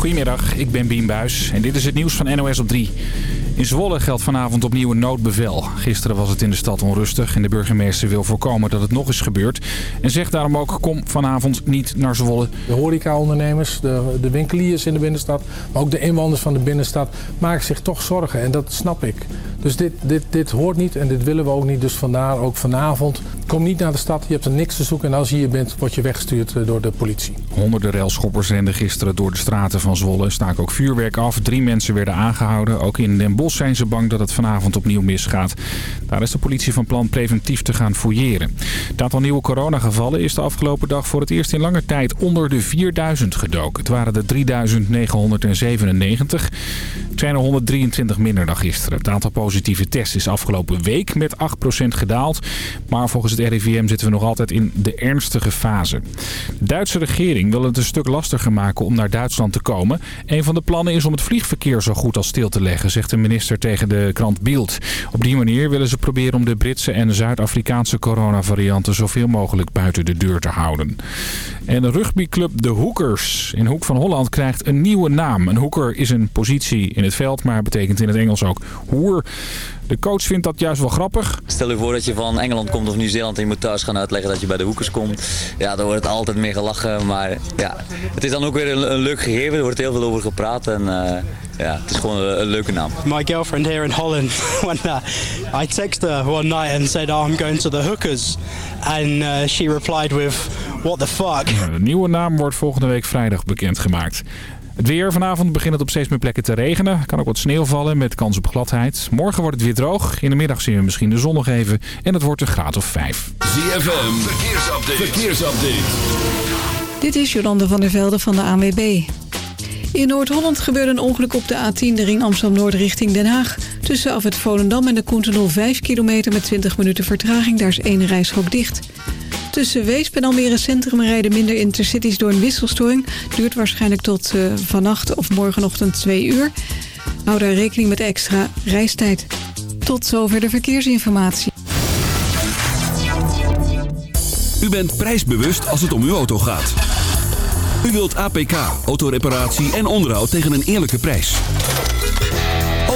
Goedemiddag, ik ben Bien Buis en dit is het nieuws van NOS op 3. In Zwolle geldt vanavond opnieuw een noodbevel. Gisteren was het in de stad onrustig en de burgemeester wil voorkomen dat het nog eens gebeurt. En zegt daarom ook, kom vanavond niet naar Zwolle. De horecaondernemers, de, de winkeliers in de binnenstad, maar ook de inwoners van de binnenstad maken zich toch zorgen. En dat snap ik. Dus dit, dit, dit hoort niet en dit willen we ook niet. Dus vandaar ook vanavond, kom niet naar de stad, je hebt er niks te zoeken. En als je hier bent, word je weggestuurd eh, door de politie. Honderden railschoppers renden gisteren door de straten van Zwolle. Staken ook vuurwerk af. Drie mensen werden aangehouden. Ook in Den Bosch zijn ze bang dat het vanavond opnieuw misgaat. Daar is de politie van plan preventief te gaan fouilleren. Het aantal nieuwe coronagevallen is de afgelopen dag voor het eerst in lange tijd onder de 4000 gedoken. Het waren er 3997. Het zijn er 123 minder dan gisteren. Het aantal positieve tests is afgelopen week met 8% gedaald. Maar volgens het RIVM zitten we nog altijd in de ernstige fase. De Duitse regering wil het een stuk lastiger maken om naar Duitsland te komen. Een van de plannen is om het vliegverkeer zo goed als stil te leggen, zegt de minister tegen de krant Bild. Op die manier willen ze proberen om de Britse en Zuid-Afrikaanse coronavarianten zoveel mogelijk buiten de deur te houden. En de rugbyclub De Hoekers in Hoek van Holland krijgt een nieuwe naam. Een hoeker is een positie in het veld, maar betekent in het Engels ook hoer. De coach vindt dat juist wel grappig. Stel je voor dat je van Engeland komt of Nieuw-Zeeland en je moet thuis gaan uitleggen dat je bij de hoekers komt. Ja, dan wordt het altijd meer gelachen. Maar ja, het is dan ook weer een, een leuk gegeven. Er wordt heel veel over gepraat en uh, ja, het is gewoon een, een, leuke naam. My girlfriend here in Holland, when uh, I texted her one night and said oh, I'm going to the hookers. And uh, she replied with what the fuck. De nieuwe naam wordt volgende week vrijdag bekendgemaakt. Het weer. Vanavond begint het op steeds meer plekken te regenen. Er kan ook wat sneeuw vallen met kans op gladheid. Morgen wordt het weer droog. In de middag zien we misschien de zon nog even. En het wordt een graad of 5. ZFM. Verkeersupdate. Verkeersupdate. Dit is Jolande van der Velde van de ANWB. In Noord-Holland gebeurde een ongeluk op de A10, de ring Amsterdam-Noord richting Den Haag. Tussen af het Volendam en de Koentenol 5 kilometer met 20 minuten vertraging. Daar is één rijstrook dicht. Tussen Weesp en Almere Centrum rijden minder intercities door een wisselstoring. Duurt waarschijnlijk tot uh, vannacht of morgenochtend 2 uur. Hou daar rekening met extra reistijd. Tot zover de verkeersinformatie. U bent prijsbewust als het om uw auto gaat. U wilt APK, autoreparatie en onderhoud tegen een eerlijke prijs.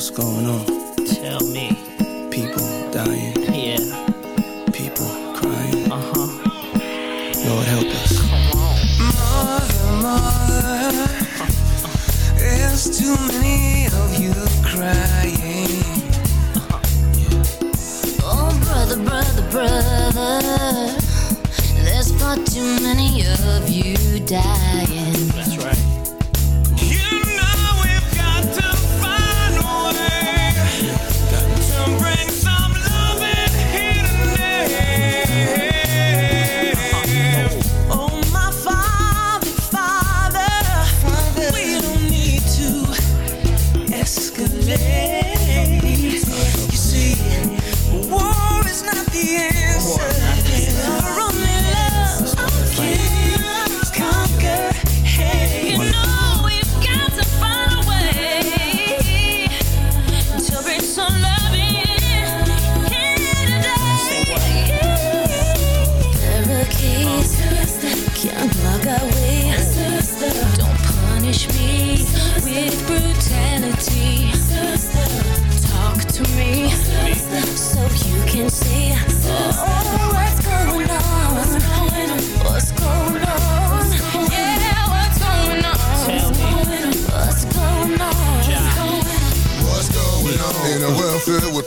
What's going on? Tell me. People dying, Yeah. people crying. Uh huh. Lord help us. Mother, mother, There's too many of you crying. Oh, brother, brother, brother. There's far too many of you dying.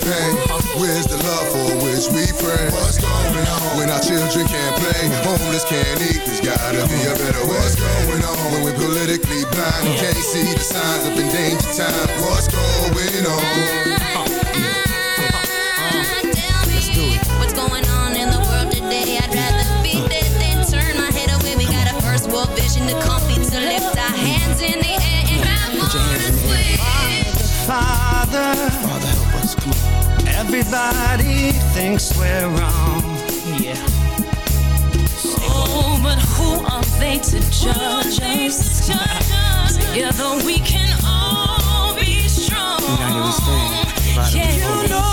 Pain? Where's the love for which we pray? What's going on when our children can't play? Homeless can't eat, there's gotta be a better way. What's going on when we're politically blind? Can't see the signs of endangered time. What's going on? Tell me what's going on in the world today. I'd rather be dead than turn my head away. We got a first world vision to copy to lift our hands in the air and have fun. Father, Father, Everybody thinks we're wrong. Yeah. Oh, but who are they to judge us? Together we can all be strong. Yeah, You know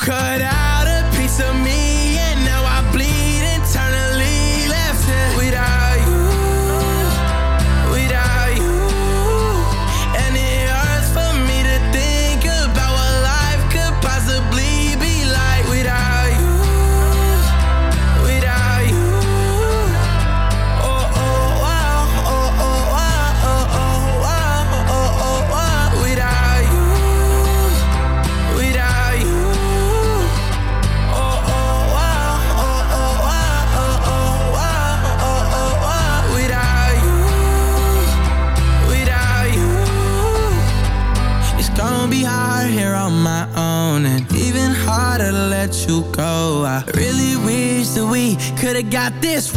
Kochen got this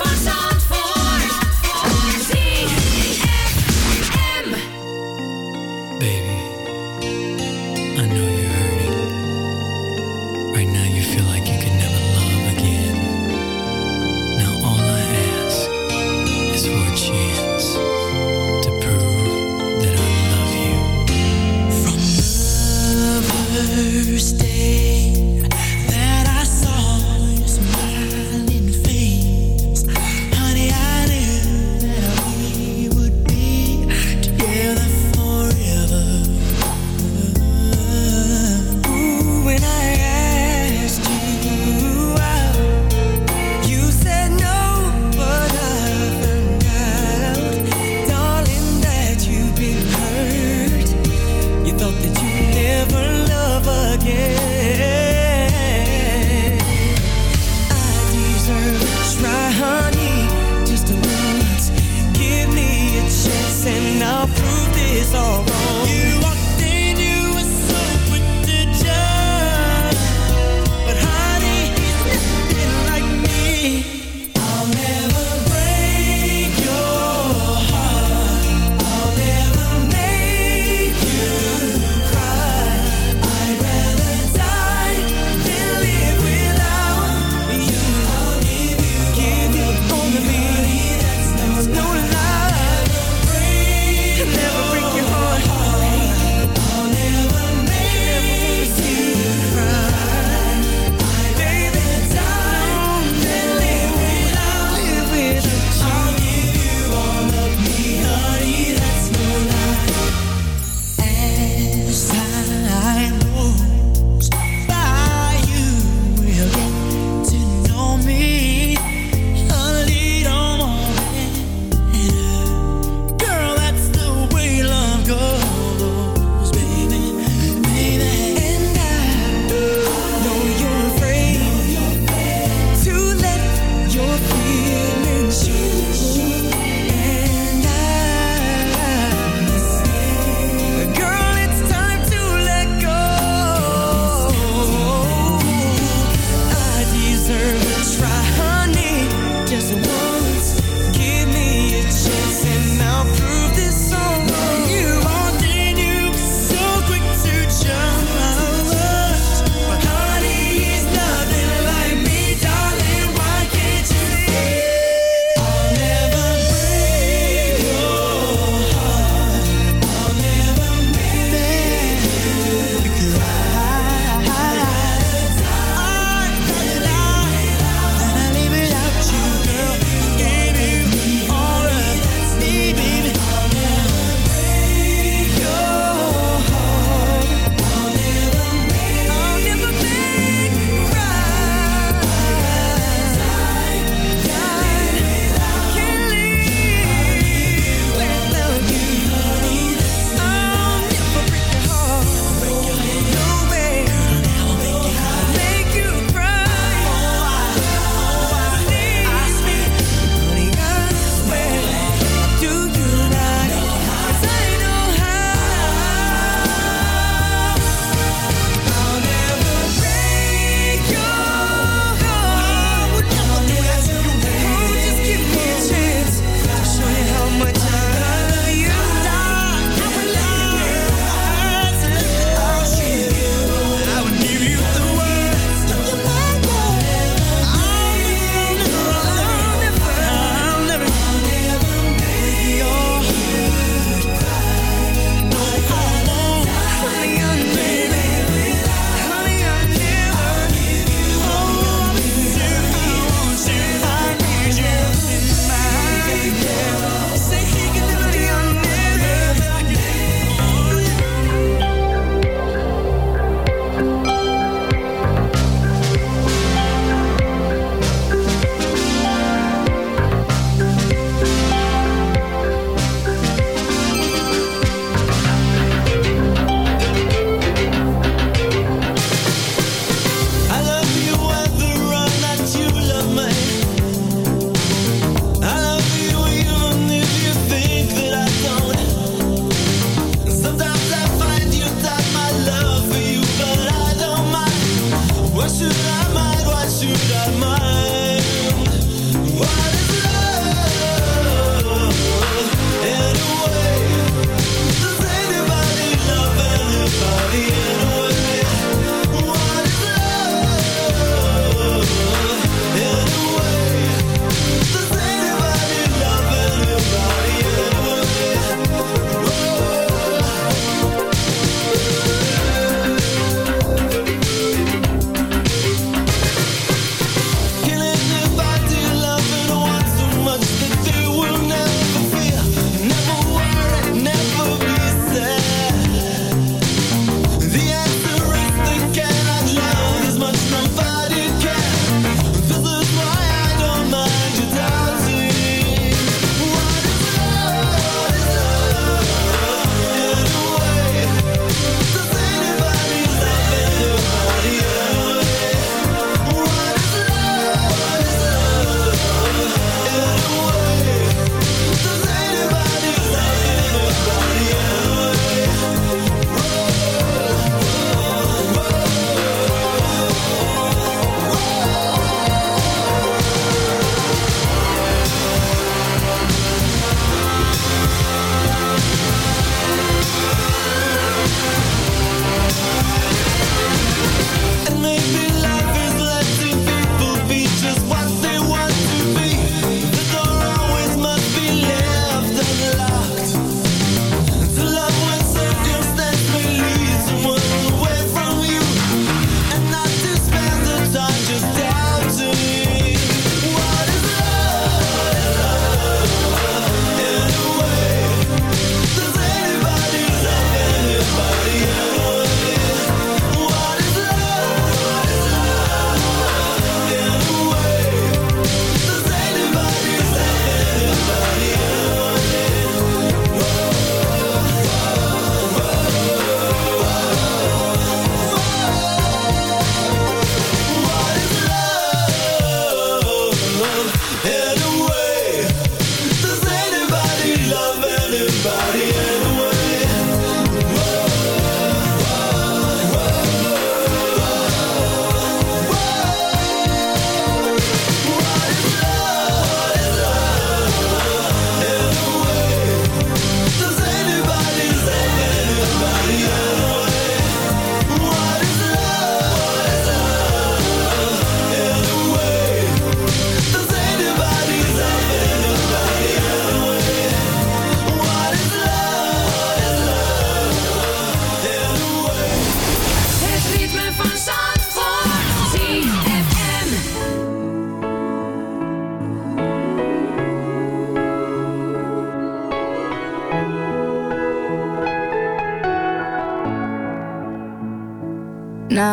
Forza!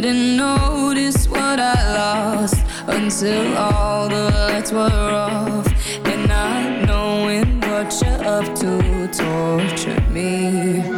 didn't notice what I lost until all the lights were off. And not knowing what you're up to tortured me.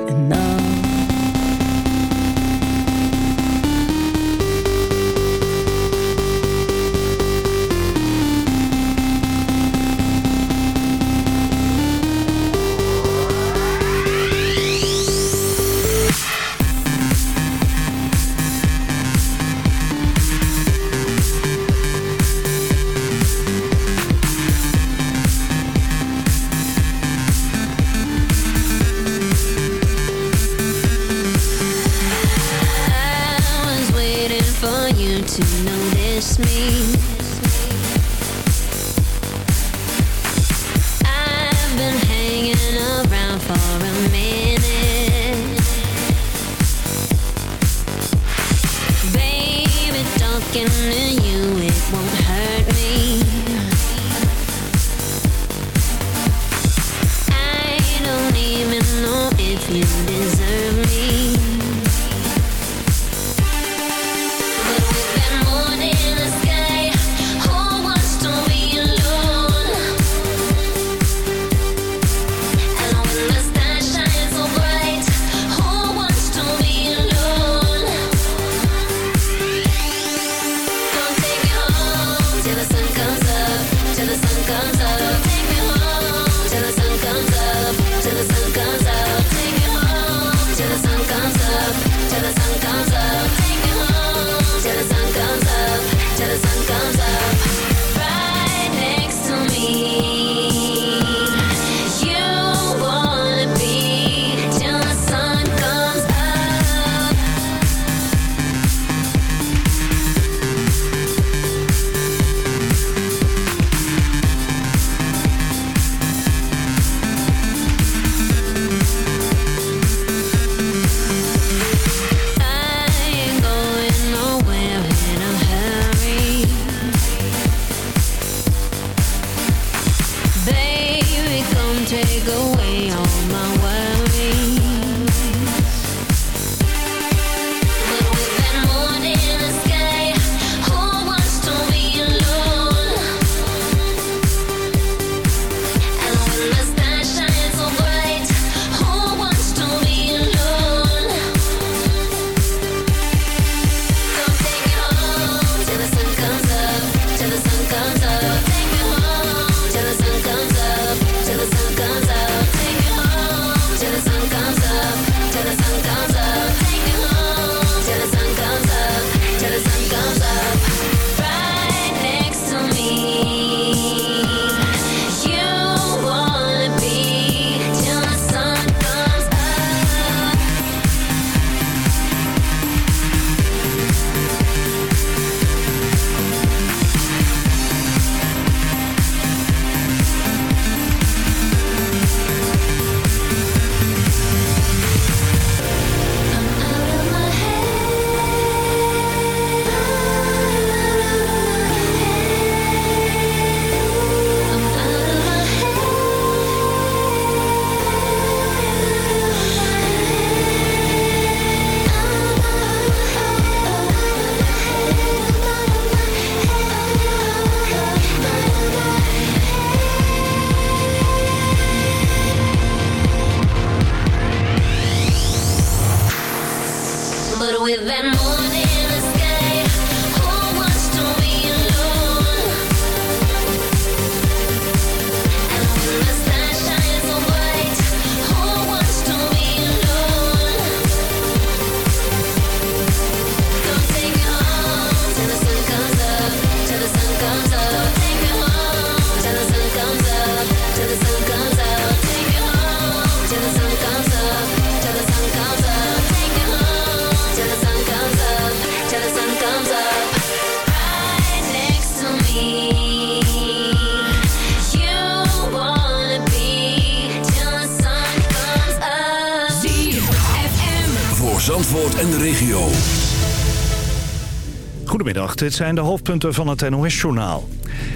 dit zijn de hoofdpunten van het NOS-journaal.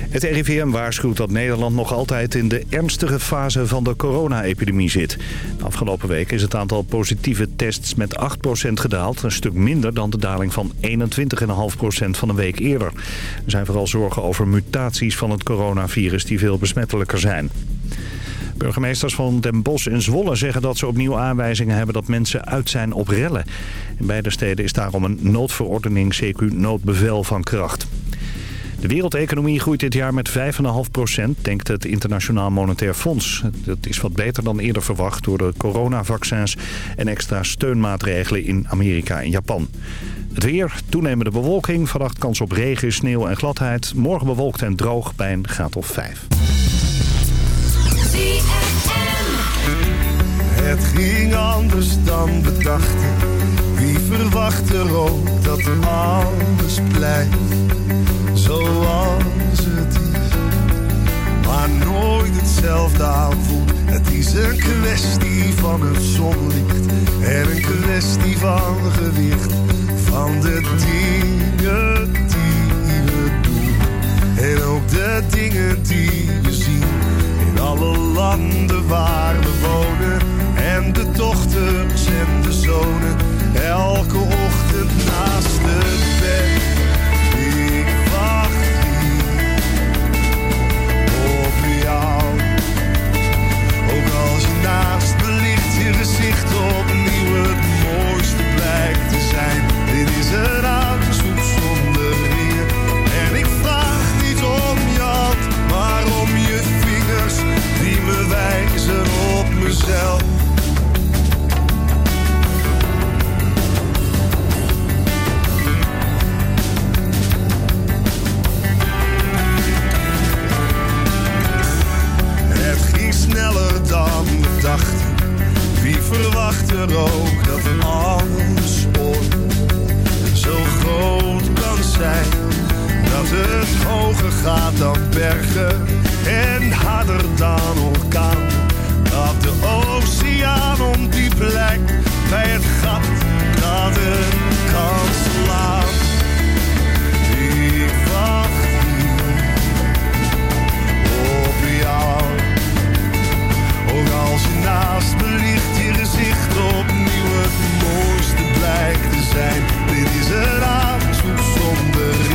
Het RIVM waarschuwt dat Nederland nog altijd in de ernstige fase van de corona-epidemie zit. De afgelopen week is het aantal positieve tests met 8% gedaald. Een stuk minder dan de daling van 21,5% van een week eerder. Er zijn vooral zorgen over mutaties van het coronavirus die veel besmettelijker zijn. Burgemeesters van Den Bosch en Zwolle zeggen dat ze opnieuw aanwijzingen hebben dat mensen uit zijn op rellen. In beide steden is daarom een noodverordening CQ noodbevel van kracht. De wereldeconomie groeit dit jaar met 5,5 procent, denkt het Internationaal Monetair Fonds. Dat is wat beter dan eerder verwacht door de coronavaccins en extra steunmaatregelen in Amerika en Japan. Het weer, toenemende bewolking, vannacht kans op regen, sneeuw en gladheid. Morgen bewolkt en droog bij een graad of 5. Het ging anders dan we dachten. Wie verwacht er ook dat alles blijft zoals het is. Maar nooit hetzelfde aanvoelt. Het is een kwestie van het zonlicht en een kwestie van gewicht. Van de dingen landen waar we wonen en de dochters en de zonen. Elke ochtend naast het bed. Ik wacht hier op jou. Ook als naast je gezicht opnieuw het mooiste blijkt te zijn. Dit is een Het ging sneller dan we dachten. Wie verwacht er ook dat alles ooit zo groot kan zijn? Dat het hoger gaat dan bergen en harder dan orkaan. Dat de oceaan om die plek bij het gat dat het kan slaan. Ik wacht op jou. Ook als je naast me ligt, je gezicht opnieuw het mooiste blijkt te zijn. Dit is een aanzoek zonder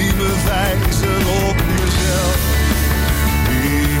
die me wijzen op mezelf. Ik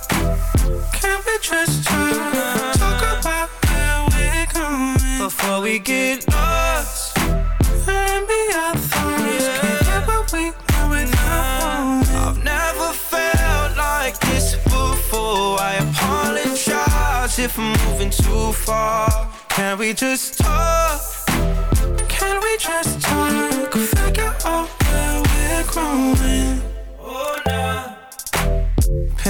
Can we just talk? Talk about where we're going before we get lost. And be our thoughts. Can't get what we without. I've never felt like this before. I apologize if I'm moving too far. Can we just talk? Can we just talk? Figure out where we're growing. Oh, nah.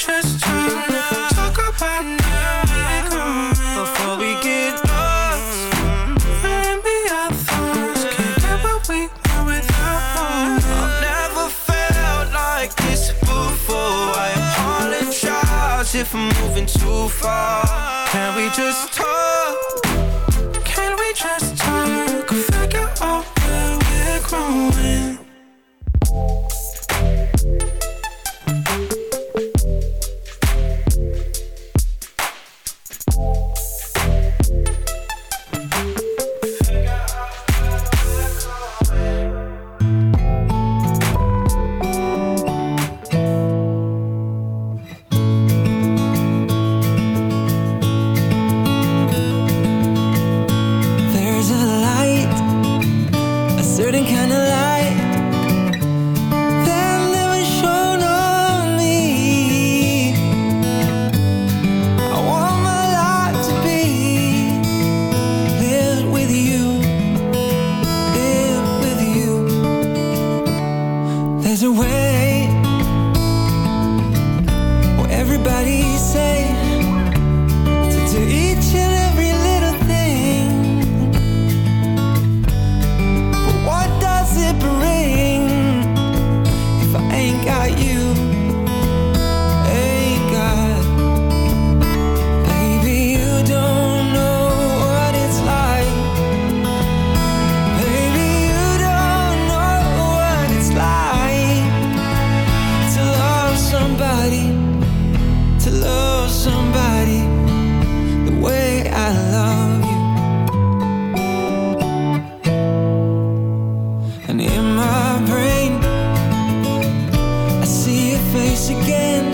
Just talk? Talk about where before we get lost. Can't get what we want without. I've never felt like this before. I if moving too far. Can we just my brain, I see your face again.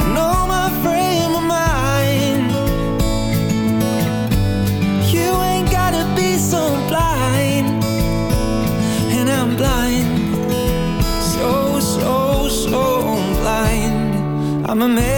I know my frame of mind. You ain't gotta be so blind, and I'm blind, so so so blind. I'm a man.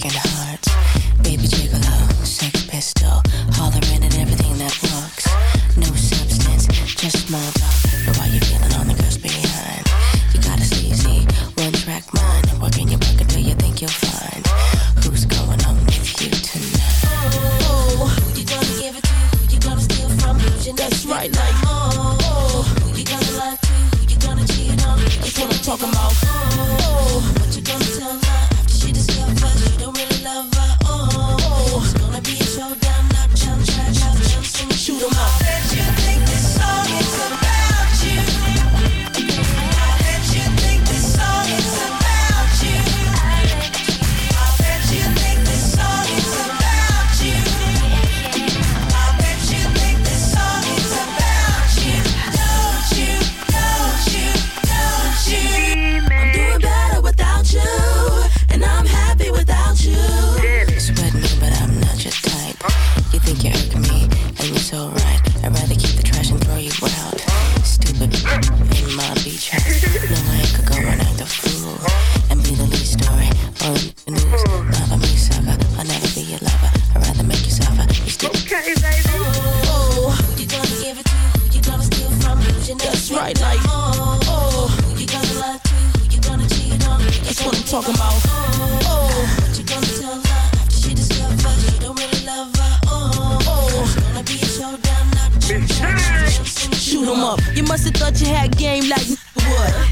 taking out. That's what I'm talking about. Oh, what you gonna tell her after she discovers you don't really love her? Oh, oh, it's gonna be a showdown, not Shoot 'em up. You must have thought you had game like what?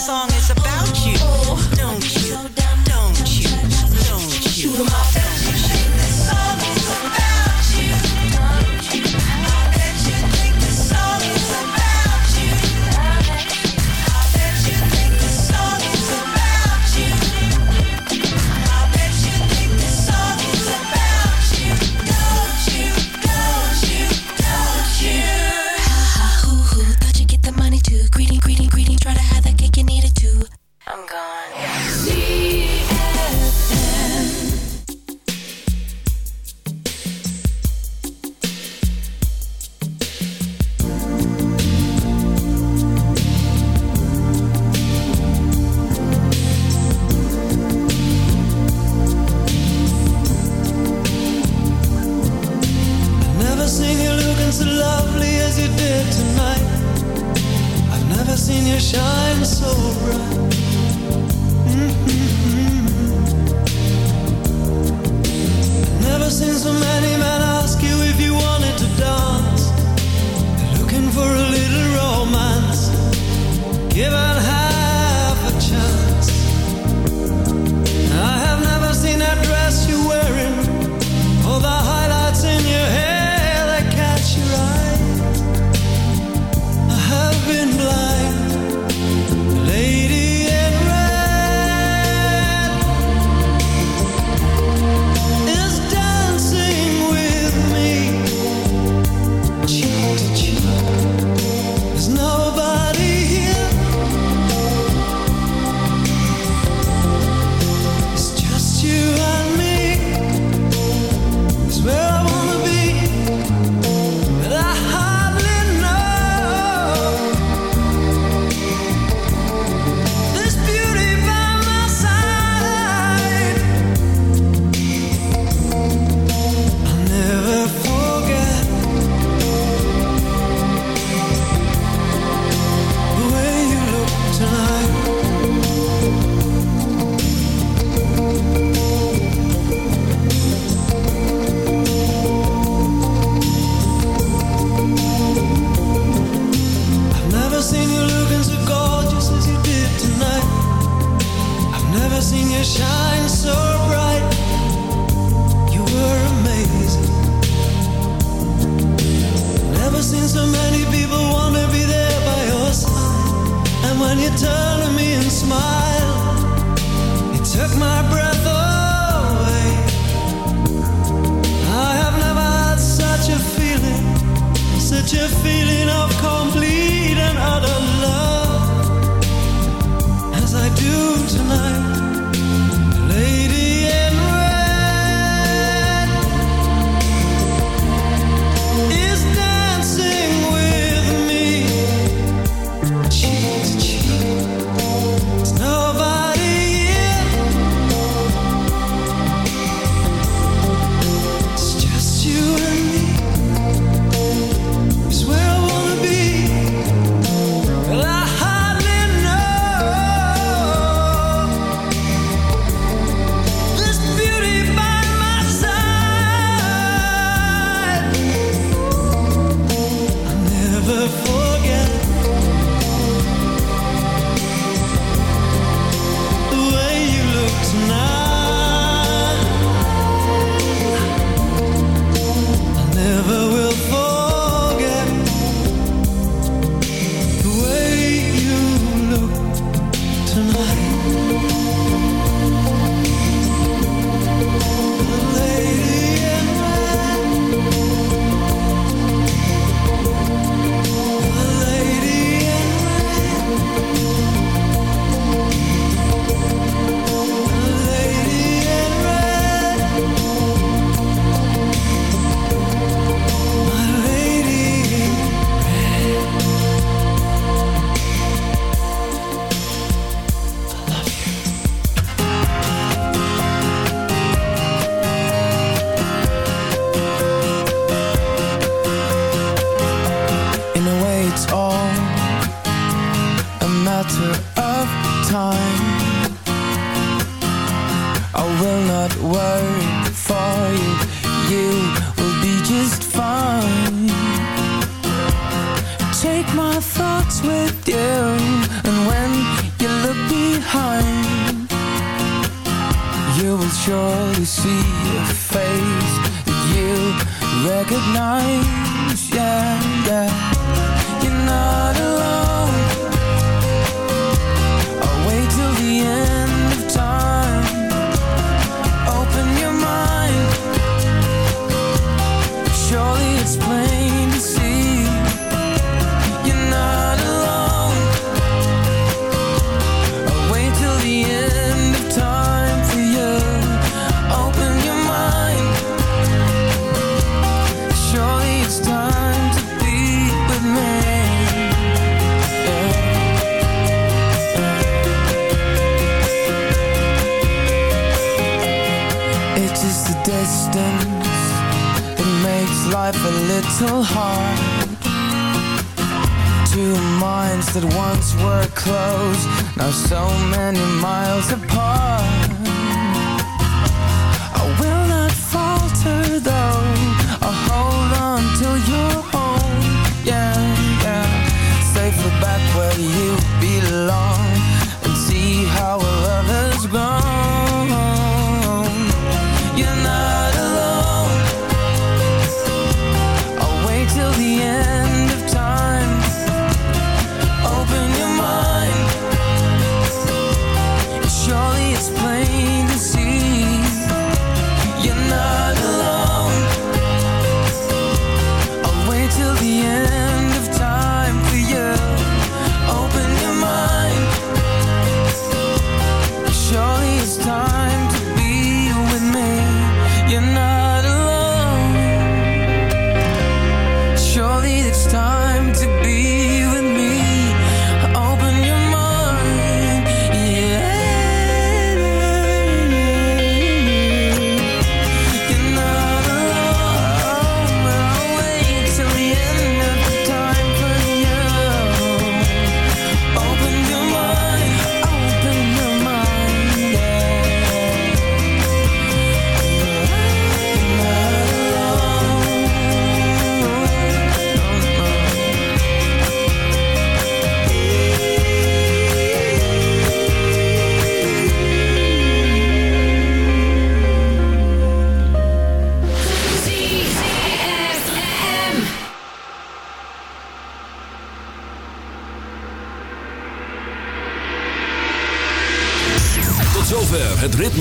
Song is about